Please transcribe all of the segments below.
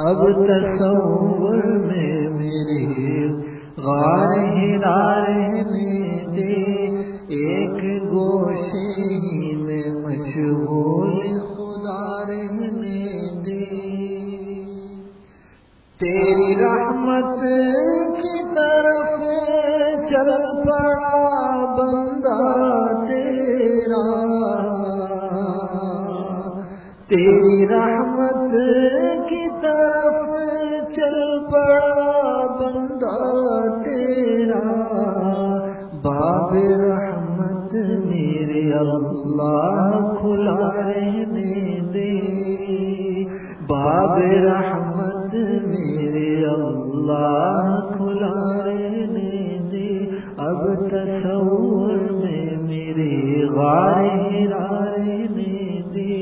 اب تصور میں میرے غار رہنے دے ایک گوشے ہی میں مشغول خدا رہنے دے۔ تیری رحمت کی طرف چل پڑا بندہ تیرا۔ تیری رحمت اللہ کھلا رہنے دے باب رحمت میرے اللہ کھلا رہنے دے اب تصور میں میرے غار رہنے دے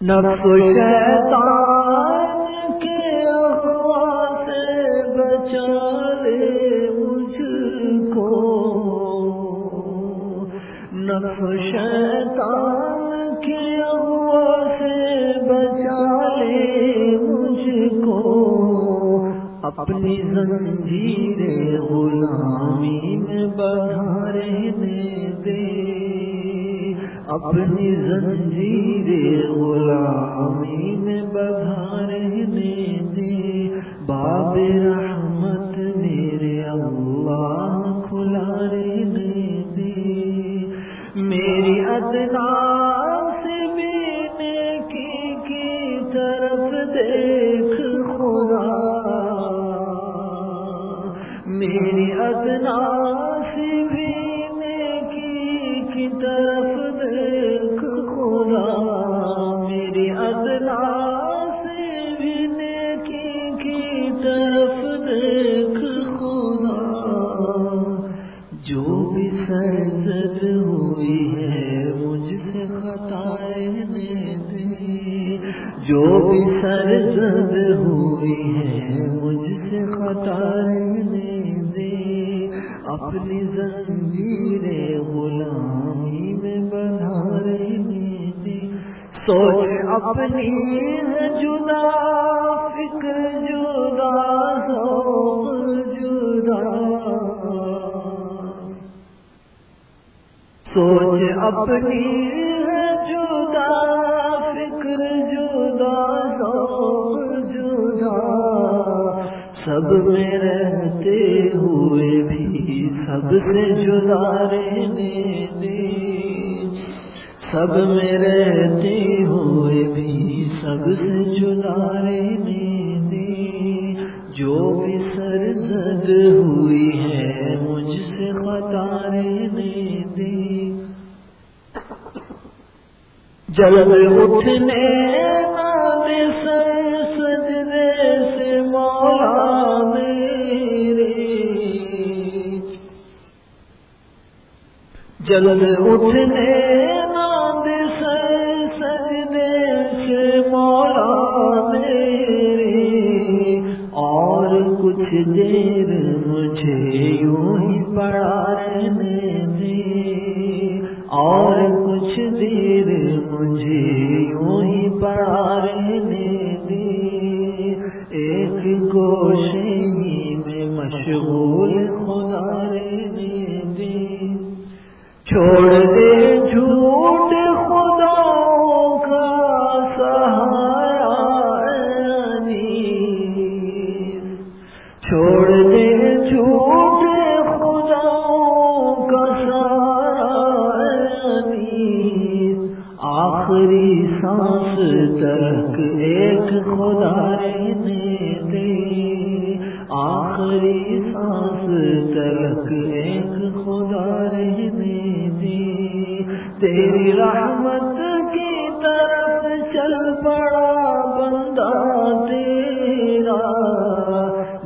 نفس شیطان کے اخوا سے بچا۔ نفس شیطان کے اغوا سے بچا لے مجھ کو اپنی زنجیر غلامی میں بڑھانے دے۔ اپنی زنجیر غلامی میں بڑھانے دے۔ باب میری ادنا سے مینے کی کی طرف دیکھ خدا۔ میری ادنا سے مینے کی کی طرف دیکھ خدا۔ جو بھی سرزد ہوئی ہے مجھ سے خطائیں دے جو بھی سرزد ہوئی ہے مجھ سے خطائیں دے اپنی زنجیر غلامی میں بنا رہنے دے سوچ اپنی ہے جدا۔ سوچ اپنی جدا، فکر جدا ذوق جدا۔ سب میں رہتے ہوئے بھی سب سے جدا رہنے دے۔ سب میں رہتے ہوئے بھی سب سے جدا رہنے دے۔ جو بھی سرزد ہوئی ہے مجھ سے خطا رہنے دے جلد اٹھنے ناد سجدے سے مولا میرے۔ جلد اٹھنے ناد سر سجدے سے مولا میرے۔ اور کچھ دیر مجھے یوں ہی پڑا رہنے دے۔ اور کچھ دیر مجھے یوں ہی پڑا رہنے دے ایک گوشے میں مشغول خدا رہنے دے چھوڑ دے جھوٹ خدا کا سہارا چھوڑ دے جھوٹ آخری سانس تک ایک خدا رہنے دے۔ آخری سانس تک ایک خدا رہنے دے۔ تیری رحمت کی طرف چل پڑا بندہ تیرا۔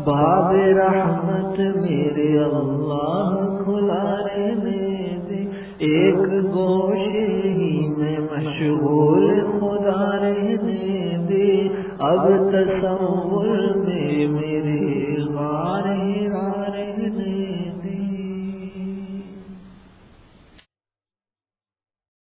باب رحمت میرے اللہ کھلا رہنے ایک گوشے ہی میں مشغول خدا رہنے دے اب تصور میں میرے غار